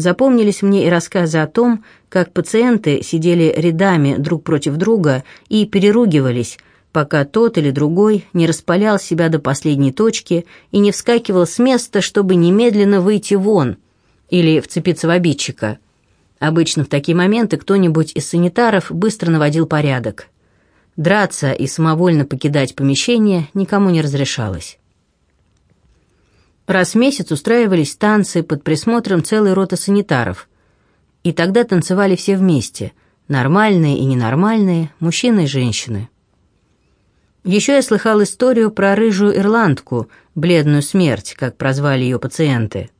Запомнились мне и рассказы о том, как пациенты сидели рядами друг против друга и переругивались, пока тот или другой не распалял себя до последней точки и не вскакивал с места, чтобы немедленно выйти вон или вцепиться в обидчика. Обычно в такие моменты кто-нибудь из санитаров быстро наводил порядок. Драться и самовольно покидать помещение никому не разрешалось. Раз в месяц устраивались танцы под присмотром целой роты санитаров. И тогда танцевали все вместе, нормальные и ненормальные, мужчины и женщины. Еще я слыхал историю про рыжую ирландку, бледную смерть, как прозвали ее пациенты.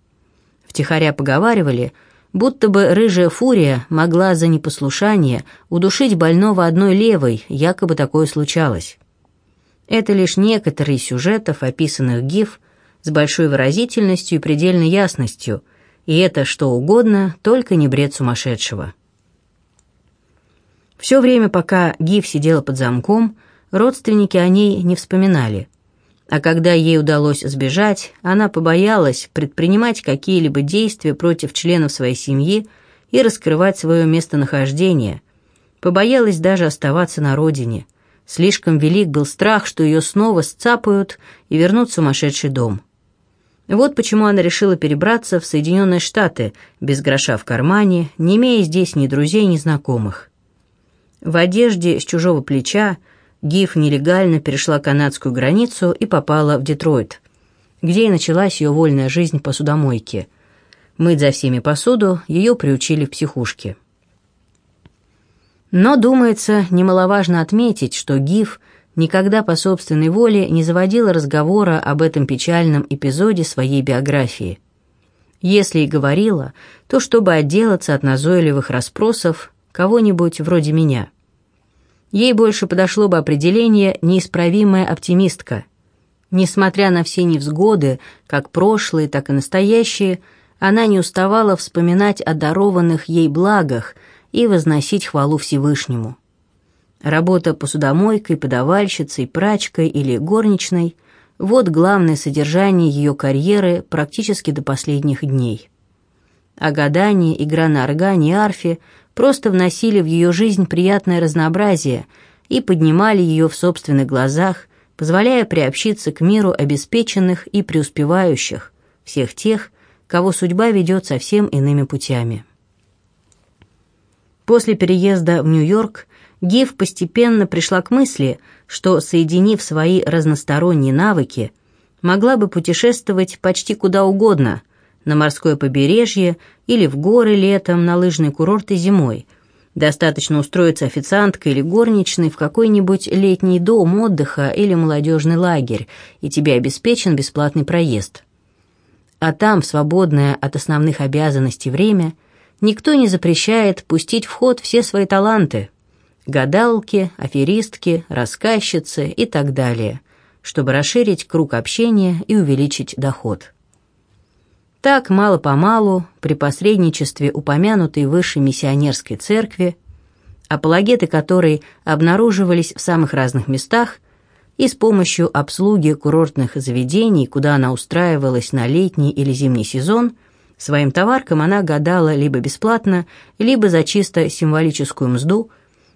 Втихаря поговаривали, будто бы рыжая фурия могла за непослушание удушить больного одной левой, якобы такое случалось. Это лишь некоторые сюжетов, описанных ГИФ, с большой выразительностью и предельной ясностью, и это что угодно, только не бред сумасшедшего. Все время, пока ГИФ сидела под замком, родственники о ней не вспоминали. А когда ей удалось сбежать, она побоялась предпринимать какие-либо действия против членов своей семьи и раскрывать свое местонахождение. Побоялась даже оставаться на родине. Слишком велик был страх, что ее снова сцапают и вернут в сумасшедший дом. Вот почему она решила перебраться в Соединенные Штаты, без гроша в кармане, не имея здесь ни друзей, ни знакомых. В одежде с чужого плеча – Гиф нелегально перешла канадскую границу и попала в Детройт, где и началась ее вольная жизнь по судомойке. Мыть за всеми посуду ее приучили в психушке. Но, думается, немаловажно отметить, что Гиф никогда по собственной воле не заводила разговора об этом печальном эпизоде своей биографии. Если и говорила, то чтобы отделаться от назойливых расспросов кого-нибудь вроде меня – Ей больше подошло бы определение «неисправимая оптимистка». Несмотря на все невзгоды, как прошлые, так и настоящие, она не уставала вспоминать о дарованных ей благах и возносить хвалу Всевышнему. Работа посудомойкой, подавальщицей, прачкой или горничной – вот главное содержание ее карьеры практически до последних дней. А гадание, игра на органе и арфе – просто вносили в ее жизнь приятное разнообразие и поднимали ее в собственных глазах, позволяя приобщиться к миру обеспеченных и преуспевающих, всех тех, кого судьба ведет совсем иными путями. После переезда в Нью-Йорк Гив постепенно пришла к мысли, что, соединив свои разносторонние навыки, могла бы путешествовать почти куда угодно, на морское побережье или в горы летом, на лыжные курорты зимой. Достаточно устроиться официанткой или горничной в какой-нибудь летний дом отдыха или молодежный лагерь, и тебе обеспечен бесплатный проезд. А там, свободное от основных обязанностей время, никто не запрещает пустить в ход все свои таланты – гадалки, аферистки, рассказчицы и так далее, чтобы расширить круг общения и увеличить доход. Так, мало-помалу, при посредничестве упомянутой выше миссионерской церкви, апологеты которой обнаруживались в самых разных местах, и с помощью обслуги курортных заведений, куда она устраивалась на летний или зимний сезон, своим товаркам она гадала либо бесплатно, либо за чисто символическую мзду,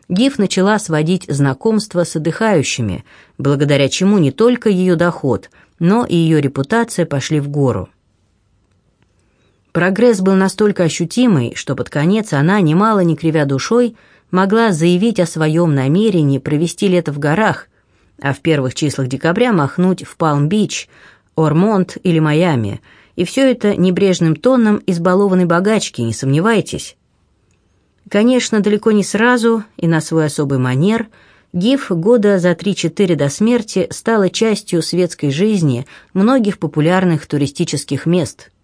Гиф начала сводить знакомства с отдыхающими, благодаря чему не только ее доход, но и ее репутация пошли в гору. Прогресс был настолько ощутимый, что под конец она, немало не кривя душой, могла заявить о своем намерении провести лето в горах, а в первых числах декабря махнуть в Палм-Бич, Ормонт или Майами, и все это небрежным тоном избалованной богачки, не сомневайтесь. Конечно, далеко не сразу и на свой особый манер Гиф года за 3-4 до смерти стала частью светской жизни многих популярных туристических мест –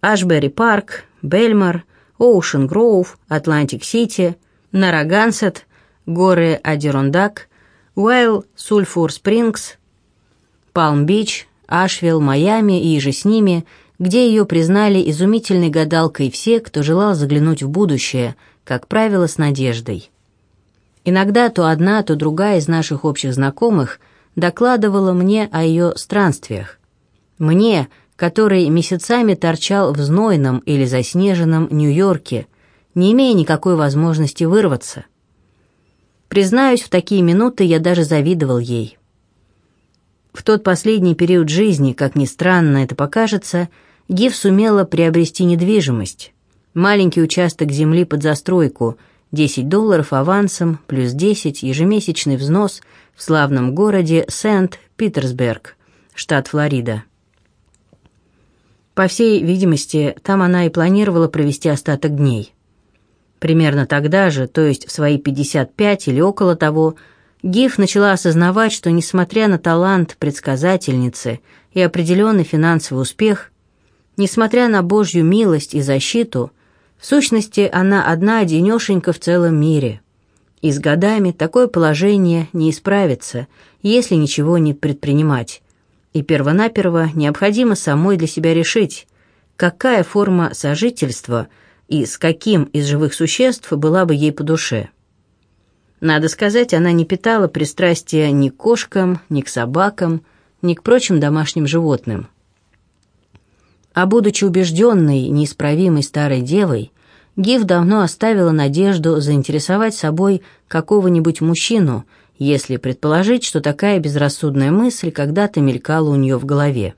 Ашбери Парк, Бельмор, Оушен Гроув, Атлантик-Сити, Нарагансет, горы Адирондак, Уайл, Сульфур Спрингс, Палм-Бич, Ашвилл, Майами и же с ними, где ее признали изумительной гадалкой все, кто желал заглянуть в будущее, как правило, с надеждой. Иногда то одна, то другая из наших общих знакомых докладывала мне о ее странствиях. Мне, который месяцами торчал в знойном или заснеженном Нью-Йорке, не имея никакой возможности вырваться. Признаюсь, в такие минуты я даже завидовал ей. В тот последний период жизни, как ни странно это покажется, Гив сумела приобрести недвижимость. Маленький участок земли под застройку, 10 долларов авансом, плюс 10 ежемесячный взнос в славном городе Сент-Питерсберг, штат Флорида. По всей видимости, там она и планировала провести остаток дней. Примерно тогда же, то есть в свои 55 или около того, Гиф начала осознавать, что, несмотря на талант предсказательницы и определенный финансовый успех, несмотря на Божью милость и защиту, в сущности, она одна одинешенька в целом мире. И с годами такое положение не исправится, если ничего не предпринимать. И первонаперво необходимо самой для себя решить, какая форма сожительства и с каким из живых существ была бы ей по душе. Надо сказать, она не питала пристрастия ни к кошкам, ни к собакам, ни к прочим домашним животным. А будучи убежденной, неисправимой старой девой, Гив давно оставила надежду заинтересовать собой какого-нибудь мужчину, если предположить, что такая безрассудная мысль когда-то мелькала у нее в голове.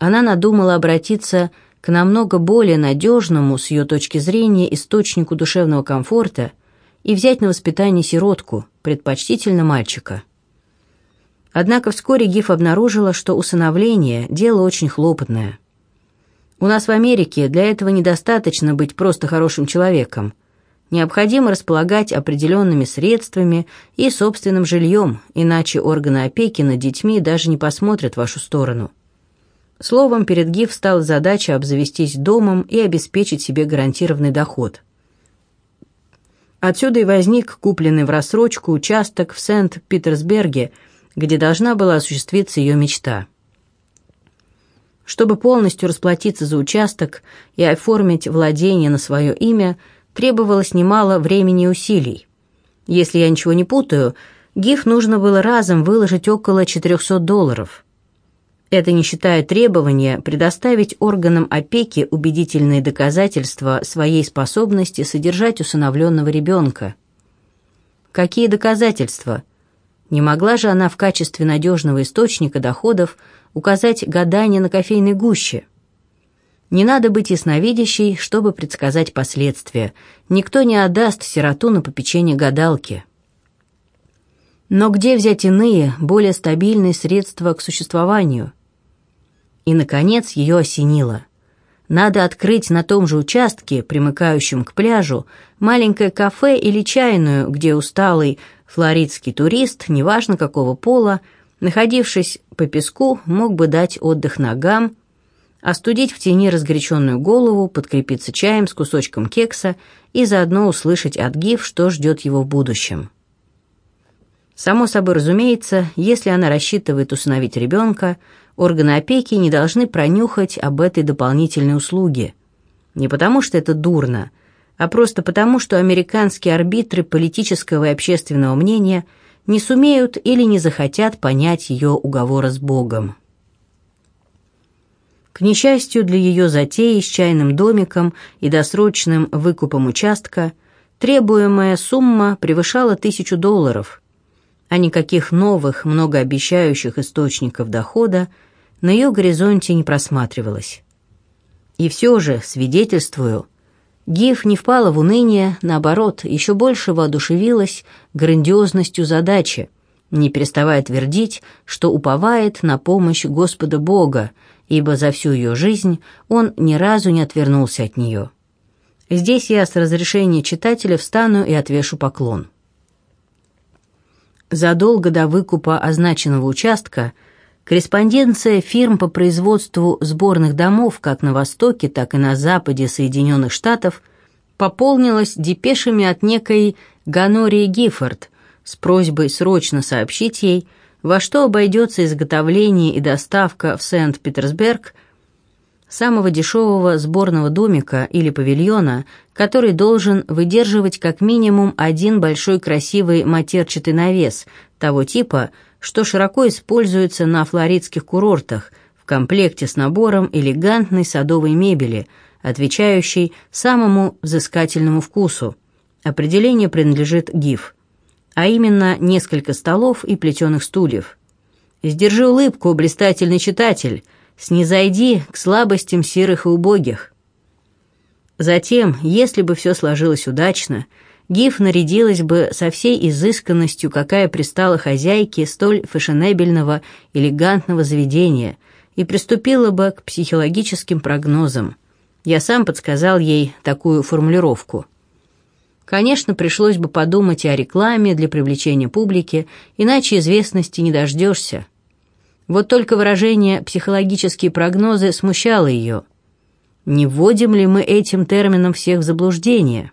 Она надумала обратиться к намного более надежному, с ее точки зрения, источнику душевного комфорта – и взять на воспитание сиротку, предпочтительно мальчика. Однако вскоре Гиф обнаружила, что усыновление – дело очень хлопотное. У нас в Америке для этого недостаточно быть просто хорошим человеком. Необходимо располагать определенными средствами и собственным жильем, иначе органы опеки над детьми даже не посмотрят в вашу сторону. Словом, перед ГИФ стала задача обзавестись домом и обеспечить себе гарантированный доход – Отсюда и возник купленный в рассрочку участок в Сент-Питерсберге, где должна была осуществиться ее мечта. Чтобы полностью расплатиться за участок и оформить владение на свое имя, требовалось немало времени и усилий. Если я ничего не путаю, ГИФ нужно было разом выложить около 400 долларов – это не считая требования предоставить органам опеки убедительные доказательства своей способности содержать усыновленного ребенка. Какие доказательства? Не могла же она в качестве надежного источника доходов указать гадание на кофейной гуще? Не надо быть ясновидящей, чтобы предсказать последствия. Никто не отдаст сироту на попечение гадалки. Но где взять иные, более стабильные средства к существованию – и, наконец, ее осенило. Надо открыть на том же участке, примыкающем к пляжу, маленькое кафе или чайную, где усталый флоридский турист, неважно какого пола, находившись по песку, мог бы дать отдых ногам, остудить в тени разгоряченную голову, подкрепиться чаем с кусочком кекса и заодно услышать от Гиф, что ждет его в будущем. Само собой разумеется, если она рассчитывает усыновить ребенка, органы опеки не должны пронюхать об этой дополнительной услуге. Не потому что это дурно, а просто потому, что американские арбитры политического и общественного мнения не сумеют или не захотят понять ее уговора с Богом. К несчастью для ее затеи с чайным домиком и досрочным выкупом участка, требуемая сумма превышала тысячу долларов, а никаких новых, многообещающих источников дохода – на ее горизонте не просматривалось. И все же, свидетельствую, Гиф не впала в уныние, наоборот, еще больше воодушевилась грандиозностью задачи, не переставая твердить, что уповает на помощь Господа Бога, ибо за всю ее жизнь он ни разу не отвернулся от нее. Здесь я с разрешения читателя встану и отвешу поклон. Задолго до выкупа означенного участка – Корреспонденция фирм по производству сборных домов как на востоке, так и на западе Соединенных Штатов пополнилась депешами от некой Ганории Гиффорд с просьбой срочно сообщить ей, во что обойдется изготовление и доставка в Сент-Петерсберг самого дешевого сборного домика или павильона, который должен выдерживать как минимум один большой красивый матерчатый навес того типа, что широко используется на флоридских курортах в комплекте с набором элегантной садовой мебели, отвечающей самому взыскательному вкусу. Определение принадлежит ГИФ, а именно несколько столов и плетеных стульев. Сдержи улыбку, блистательный читатель, снизойди к слабостям серых и убогих. Затем, если бы все сложилось удачно, Гиф нарядилась бы со всей изысканностью, какая пристала хозяйке столь фешенебельного, элегантного заведения, и приступила бы к психологическим прогнозам. Я сам подсказал ей такую формулировку. Конечно, пришлось бы подумать и о рекламе для привлечения публики, иначе известности не дождешься. Вот только выражение «психологические прогнозы» смущало ее – не вводим ли мы этим термином всех в заблуждение?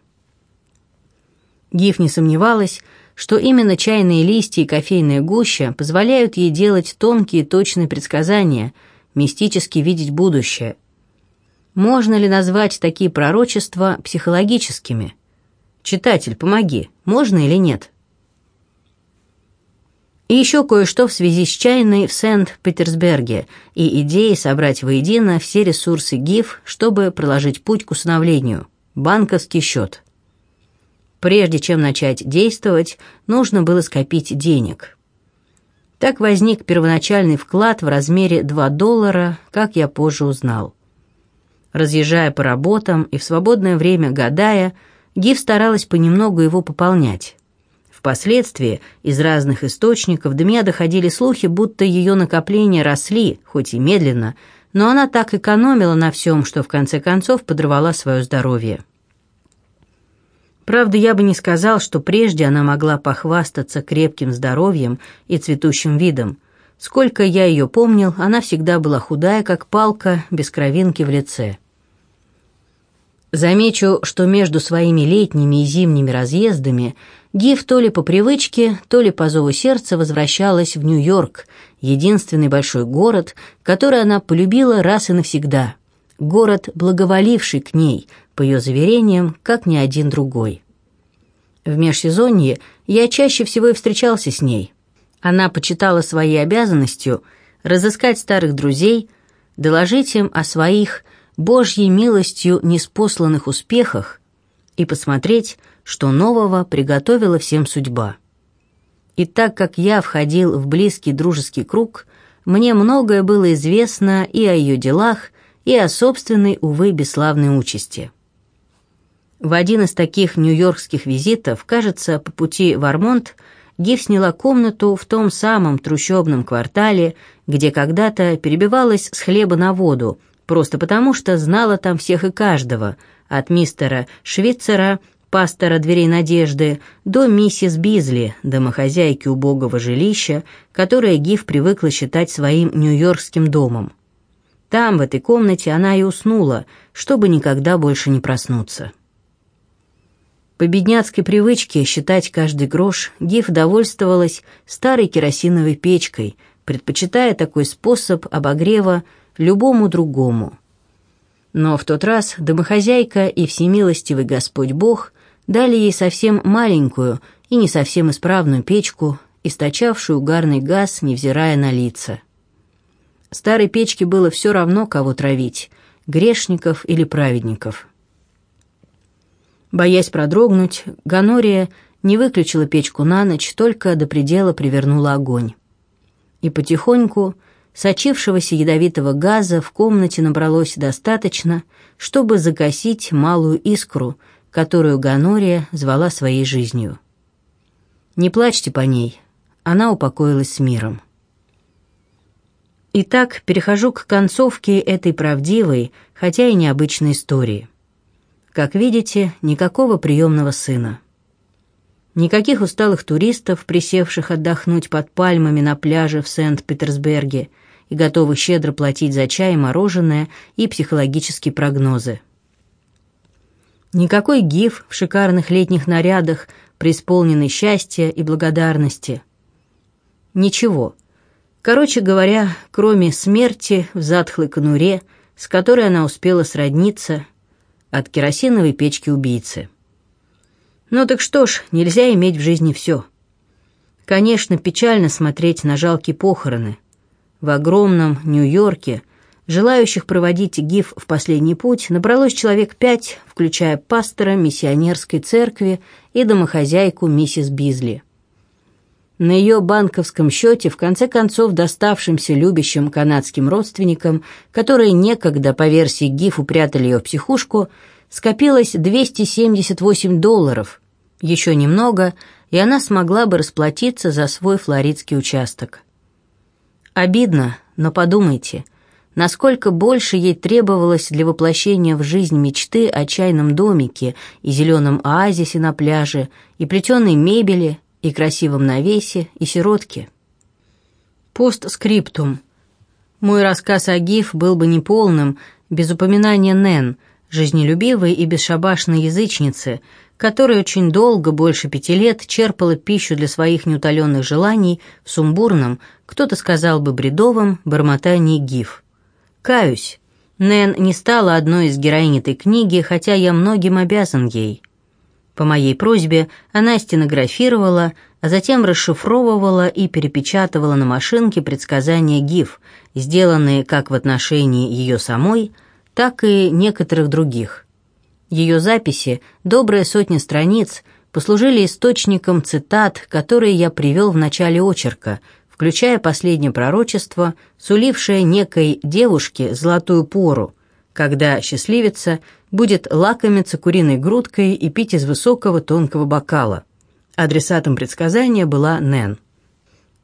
Гиф не сомневалась, что именно чайные листья и кофейная гуща позволяют ей делать тонкие точные предсказания, мистически видеть будущее. Можно ли назвать такие пророчества психологическими? Читатель, помоги, можно или нет? И еще кое-что в связи с чайной в Сент-Петерсберге и идеей собрать воедино все ресурсы ГИФ, чтобы проложить путь к усыновлению. Банковский счет. Прежде чем начать действовать, нужно было скопить денег. Так возник первоначальный вклад в размере 2 доллара, как я позже узнал. Разъезжая по работам и в свободное время гадая, Гиф старалась понемногу его пополнять. Впоследствии из разных источников до меня доходили слухи, будто ее накопления росли, хоть и медленно, но она так экономила на всем, что в конце концов подрывала свое здоровье. Правда, я бы не сказал, что прежде она могла похвастаться крепким здоровьем и цветущим видом. Сколько я ее помнил, она всегда была худая, как палка, без кровинки в лице. Замечу, что между своими летними и зимними разъездами Гиф то ли по привычке, то ли по зову сердца возвращалась в Нью-Йорк, единственный большой город, который она полюбила раз и навсегда. Город, благоволивший к ней, по ее заверениям, как ни один другой. В межсезонье я чаще всего и встречался с ней. Она почитала своей обязанностью разыскать старых друзей, доложить им о своих Божьей милостью неспосланных успехах и посмотреть, что нового приготовила всем судьба. И так как я входил в близкий дружеский круг, мне многое было известно и о ее делах, и о собственной, увы, бесславной участи. В один из таких нью-йоркских визитов, кажется, по пути в Армонт, Гиф сняла комнату в том самом трущобном квартале, где когда-то перебивалась с хлеба на воду, просто потому что знала там всех и каждого, от мистера Швейцера пастора дверей надежды, до миссис Бизли, домохозяйки убогого жилища, которое Гиф привыкла считать своим нью-йоркским домом. Там, в этой комнате, она и уснула, чтобы никогда больше не проснуться. По бедняцкой привычке считать каждый грош Гиф довольствовалась старой керосиновой печкой, предпочитая такой способ обогрева любому другому. Но в тот раз домохозяйка и всемилостивый Господь Бог дали ей совсем маленькую и не совсем исправную печку, источавшую угарный газ, невзирая на лица. Старой печке было все равно, кого травить, грешников или праведников. Боясь продрогнуть, Ганория не выключила печку на ночь, только до предела привернула огонь. И потихоньку сочившегося ядовитого газа в комнате набралось достаточно, чтобы загасить малую искру — которую Ганория звала своей жизнью. Не плачьте по ней, она упокоилась с миром. Итак, перехожу к концовке этой правдивой, хотя и необычной истории. Как видите, никакого приемного сына. Никаких усталых туристов, присевших отдохнуть под пальмами на пляже в Сент-Петерсберге и готовых щедро платить за чай, мороженое и психологические прогнозы. Никакой гиф в шикарных летних нарядах, преисполненный счастья и благодарности. Ничего. Короче говоря, кроме смерти в затхлой конуре, с которой она успела сродниться от керосиновой печки убийцы. Ну так что ж, нельзя иметь в жизни все. Конечно, печально смотреть на жалкие похороны. в огромном Нью-Йорке желающих проводить ГИФ в последний путь набралось человек пять, включая пастора миссионерской церкви и домохозяйку миссис Бизли. На ее банковском счете, в конце концов доставшимся любящим канадским родственникам, которые некогда, по версии ГИФ, упрятали ее в психушку, скопилось 278 долларов. Еще немного, и она смогла бы расплатиться за свой флоридский участок. Обидно, но подумайте, насколько больше ей требовалось для воплощения в жизнь мечты о чайном домике и зеленом оазисе на пляже, и плетеной мебели, и красивом навесе, и сиротке. Постскриптум. Мой рассказ о Гиф был бы неполным без упоминания Нэн, жизнелюбивой и бесшабашной язычницы, которая очень долго, больше пяти лет, черпала пищу для своих неутоленных желаний в сумбурном, кто-то сказал бы бредовом, бормотании Гиф. Каюсь, Нэн не стала одной из героинь этой книги, хотя я многим обязан ей. По моей просьбе она стенографировала, а затем расшифровывала и перепечатывала на машинке предсказания ГИФ, сделанные как в отношении ее самой, так и некоторых других. Ее записи, добрая сотня страниц, послужили источником цитат, которые я привел в начале очерка, включая последнее пророчество, сулившее некой девушке золотую пору, когда счастливица будет лакомиться куриной грудкой и пить из высокого тонкого бокала. Адресатом предсказания была Нэн.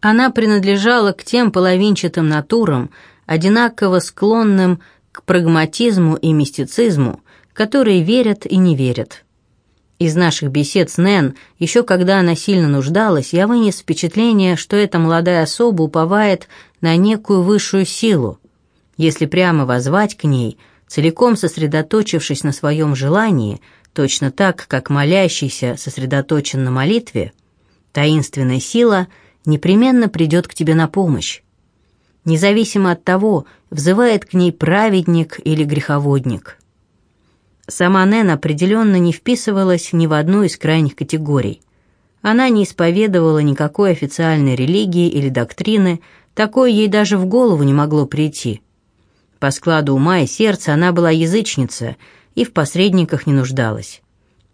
Она принадлежала к тем половинчатым натурам, одинаково склонным к прагматизму и мистицизму, которые верят и не верят. Из наших бесед с Нэн, еще когда она сильно нуждалась, я вынес впечатление, что эта молодая особа уповает на некую высшую силу. Если прямо возвать к ней – целиком сосредоточившись на своем желании, точно так, как молящийся сосредоточен на молитве, таинственная сила непременно придет к тебе на помощь. Независимо от того, взывает к ней праведник или греховодник. Сама Нэн определенно не вписывалась ни в одну из крайних категорий. Она не исповедовала никакой официальной религии или доктрины, такое ей даже в голову не могло прийти – по складу ума и сердца она была язычница и в посредниках не нуждалась.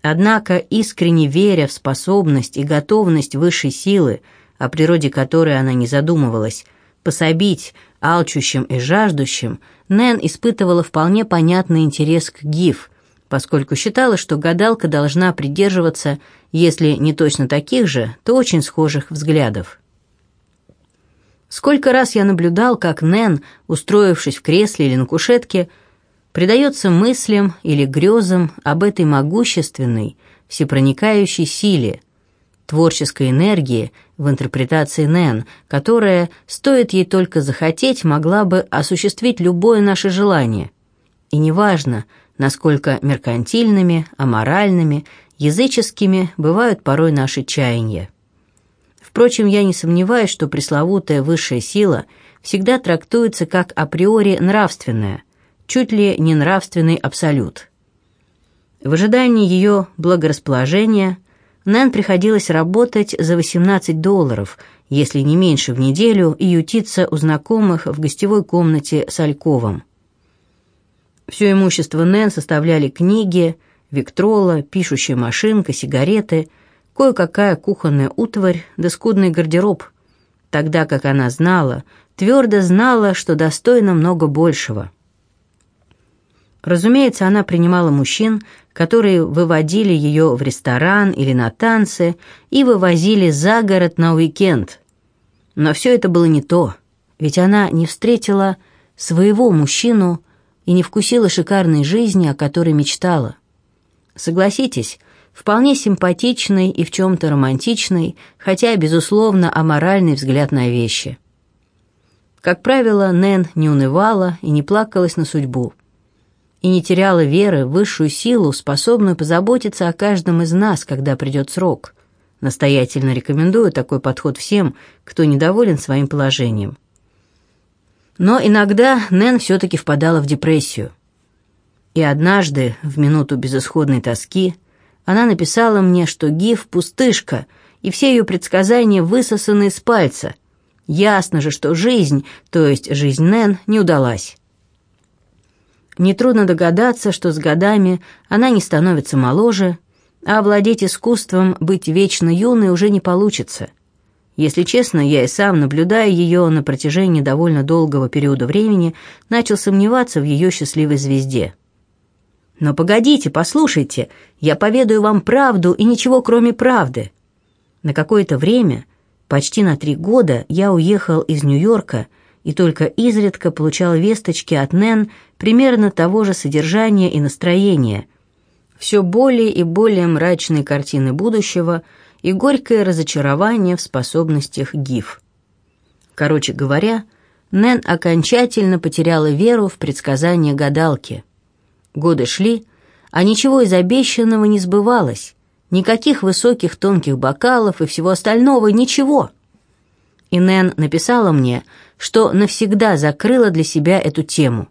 Однако, искренне веря в способность и готовность высшей силы, о природе которой она не задумывалась, пособить алчущим и жаждущим, Нэн испытывала вполне понятный интерес к ГИФ, поскольку считала, что гадалка должна придерживаться, если не точно таких же, то очень схожих взглядов. Сколько раз я наблюдал, как Нэн, устроившись в кресле или на кушетке, предается мыслям или грезам об этой могущественной, всепроникающей силе, творческой энергии в интерпретации Нэн, которая, стоит ей только захотеть, могла бы осуществить любое наше желание. И неважно, насколько меркантильными, аморальными, языческими бывают порой наши чаяния. Впрочем, я не сомневаюсь, что пресловутая высшая сила всегда трактуется как априори нравственная, чуть ли не нравственный абсолют. В ожидании ее благорасположения Нэн приходилось работать за 18 долларов, если не меньше в неделю, и ютиться у знакомых в гостевой комнате с Альковом. Все имущество Нэн составляли книги, виктрола, пишущая машинка, сигареты – кое-какая кухонная утварь да скудный гардероб, тогда как она знала, твердо знала, что достойна много большего. Разумеется, она принимала мужчин, которые выводили ее в ресторан или на танцы и вывозили за город на уикенд. Но все это было не то, ведь она не встретила своего мужчину и не вкусила шикарной жизни, о которой мечтала. Согласитесь, Вполне симпатичный и в чем-то романтичный, хотя, безусловно, аморальный взгляд на вещи. Как правило, Нэн не унывала и не плакалась на судьбу. И не теряла веры в высшую силу, способную позаботиться о каждом из нас, когда придет срок. Настоятельно рекомендую такой подход всем, кто недоволен своим положением. Но иногда Нэн все-таки впадала в депрессию. И однажды, в минуту безысходной тоски, она написала мне, что Гиф — пустышка, и все ее предсказания высосаны из пальца, Ясно же, что жизнь, то есть жизнь Нэн, не удалась. Нетрудно догадаться, что с годами она не становится моложе, а овладеть искусством быть вечно юной уже не получится. Если честно, я и сам, наблюдая ее на протяжении довольно долгого периода времени, начал сомневаться в ее счастливой звезде. «Но погодите, послушайте, я поведаю вам правду и ничего кроме правды». На какое-то время, почти на три года, я уехал из Нью-Йорка и только изредка получал весточки от Нэн примерно того же содержания и настроения. Все более и более мрачные картины будущего – и горькое разочарование в способностях ГИФ. Короче говоря, Нэн окончательно потеряла веру в предсказания гадалки. Годы шли, а ничего из обещанного не сбывалось. Никаких высоких тонких бокалов и всего остального, ничего. И Нэн написала мне, что навсегда закрыла для себя эту тему.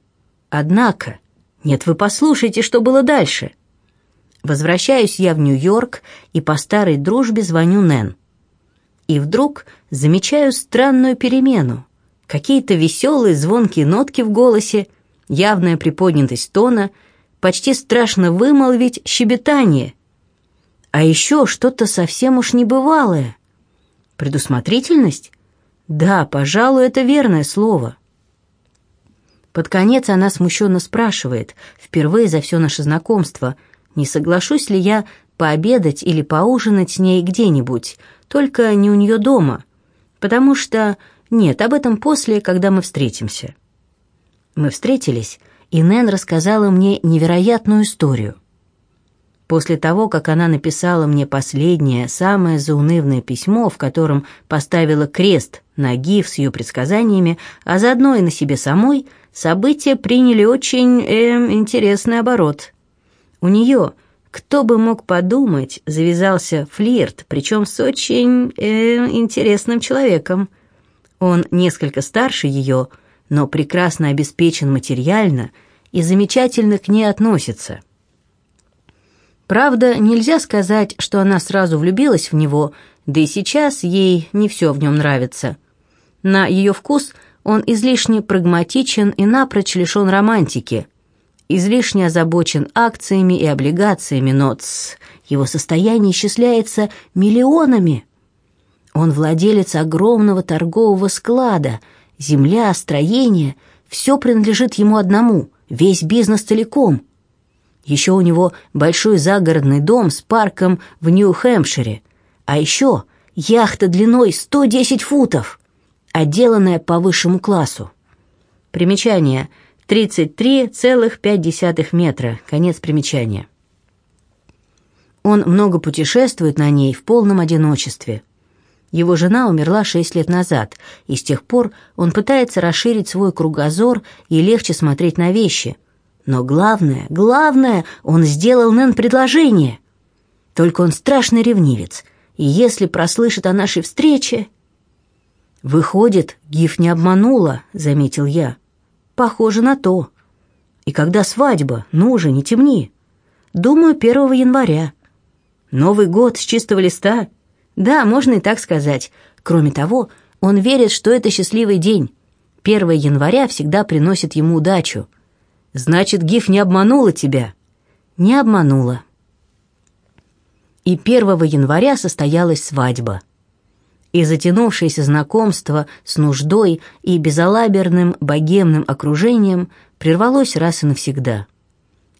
Однако, нет, вы послушайте, что было дальше — Возвращаюсь я в Нью-Йорк и по старой дружбе звоню Нэн. И вдруг замечаю странную перемену. Какие-то веселые звонкие нотки в голосе, явная приподнятость тона, почти страшно вымолвить щебетание. А еще что-то совсем уж небывалое. Предусмотрительность? Да, пожалуй, это верное слово. Под конец она смущенно спрашивает, впервые за все наше знакомство — не соглашусь ли я пообедать или поужинать с ней где-нибудь, только не у нее дома, потому что... Нет, об этом после, когда мы встретимся. Мы встретились, и Нэн рассказала мне невероятную историю. После того, как она написала мне последнее, самое заунывное письмо, в котором поставила крест на гиф с ее предсказаниями, а заодно и на себе самой, события приняли очень э, интересный оборот. У нее, кто бы мог подумать, завязался флирт, причем с очень э, интересным человеком. Он несколько старше ее, но прекрасно обеспечен материально и замечательно к ней относится. Правда, нельзя сказать, что она сразу влюбилась в него, да и сейчас ей не все в нем нравится. На ее вкус он излишне прагматичен и напрочь лишен романтики – излишне озабочен акциями и облигациями, но тс, его состояние исчисляется миллионами. Он владелец огромного торгового склада, земля, строение, все принадлежит ему одному, весь бизнес целиком. Еще у него большой загородный дом с парком в Нью-Хэмпшире, а еще яхта длиной 110 футов, отделанная по высшему классу. Примечание – 33,5 метра. Конец примечания. Он много путешествует на ней в полном одиночестве. Его жена умерла шесть лет назад, и с тех пор он пытается расширить свой кругозор и легче смотреть на вещи. Но главное, главное, он сделал Нэн предложение. Только он страшный ревнивец, и если прослышит о нашей встрече... «Выходит, Гиф не обманула», — заметил я. Похоже на то. И когда свадьба? Ну уже, не темни. Думаю, 1 января. Новый год с чистого листа? Да, можно и так сказать. Кроме того, он верит, что это счастливый день. 1 января всегда приносит ему удачу. Значит, Гиф не обманула тебя? Не обманула. И 1 января состоялась свадьба и затянувшееся знакомство с нуждой и безалаберным богемным окружением прервалось раз и навсегда.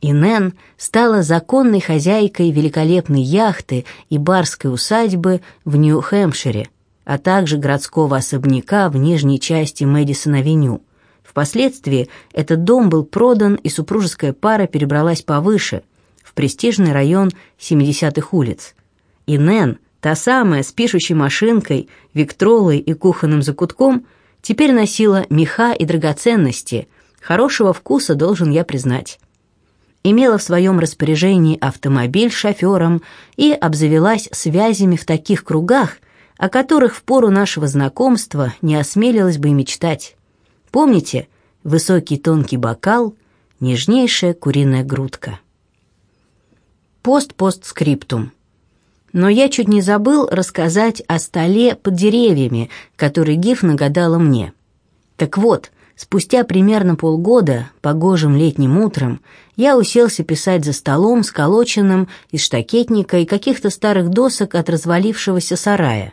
И Нэн стала законной хозяйкой великолепной яхты и барской усадьбы в Нью-Хэмпшире, а также городского особняка в нижней части Мэдисон-авеню. Впоследствии этот дом был продан, и супружеская пара перебралась повыше, в престижный район 70-х улиц. И Нэн Та самая с пишущей машинкой, виктролой и кухонным закутком теперь носила меха и драгоценности, хорошего вкуса, должен я признать. Имела в своем распоряжении автомобиль шофером и обзавелась связями в таких кругах, о которых в пору нашего знакомства не осмелилась бы и мечтать. Помните, высокий тонкий бокал, нежнейшая куриная грудка. Пост-постскриптум. Но я чуть не забыл рассказать о столе под деревьями, который Гиф нагадала мне. Так вот, спустя примерно полгода, погожим летним утром, я уселся писать за столом, сколоченным из штакетника и каких-то старых досок от развалившегося сарая.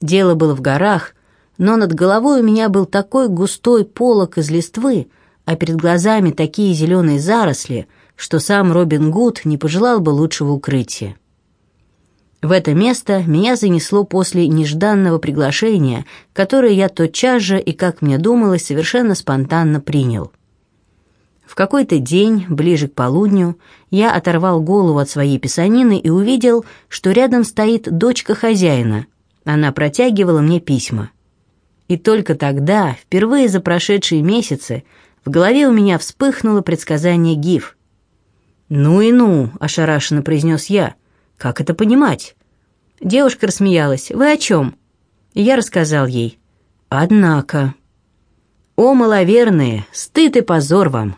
Дело было в горах, но над головой у меня был такой густой полог из листвы, а перед глазами такие зеленые заросли, что сам Робин Гуд не пожелал бы лучшего укрытия. В это место меня занесло после нежданного приглашения, которое я тотчас же и, как мне думалось, совершенно спонтанно принял. В какой-то день, ближе к полудню, я оторвал голову от своей писанины и увидел, что рядом стоит дочка хозяина. Она протягивала мне письма. И только тогда, впервые за прошедшие месяцы, в голове у меня вспыхнуло предсказание Гиф. «Ну и ну», — ошарашенно произнес я, — «как это понимать?» Девушка рассмеялась. «Вы о чем?» Я рассказал ей. «Однако...» «О, маловерные, стыд и позор вам!»